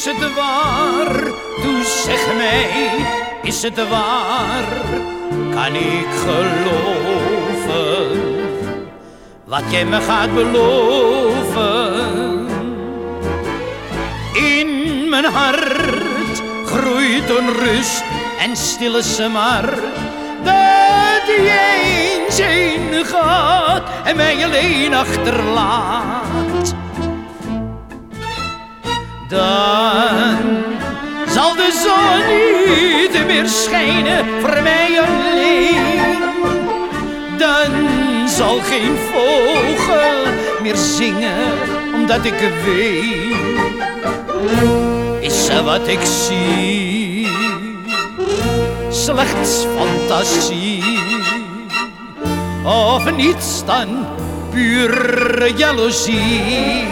Is het waar? Doe zeg mij, is het waar? Kan ik geloven wat jij me gaat beloven? Mijn hart groeit onrust en stille smart dat jij eens heen gaat en mij alleen achterlaat. Dan zal de zon niet meer schijnen voor mij alleen. Dan zal geen vogel meer zingen, omdat ik weet. Wat ik zie, slechts fantasie. Of niets dan pure jaloezie.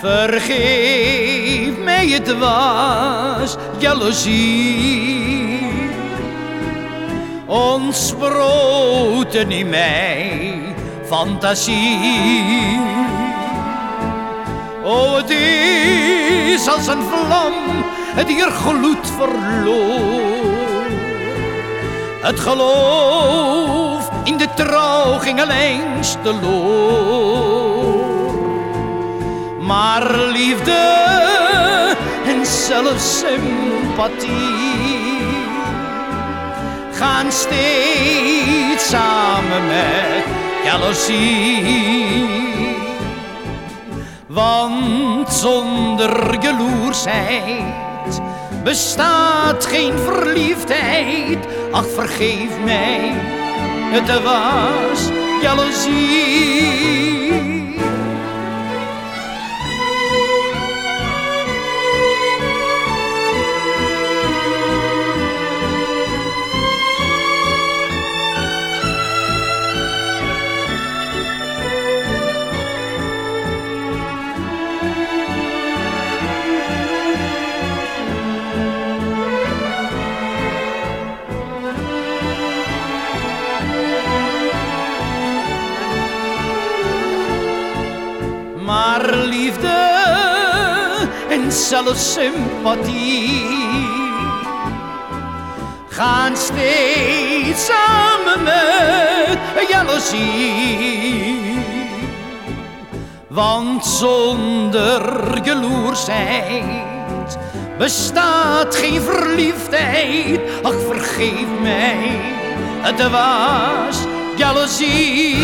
Vergeef mij het was jaloezie. Ontsproten in mij fantasie. Oh, het is als een vlam die er gloed verloor. Het geloof in de trouw ging te loor. Maar liefde en zelfs sympathie gaan steeds samen met jaloezie. Want zonder jaloersheid bestaat geen verliefdheid. Ach, vergeef mij, het was jaloezie. Maar liefde en zelfs sympathie gaan steeds samen met jaloezie. Want zonder jaloersheid bestaat geen verliefdheid. Ach, vergeef mij, het was jaloezie.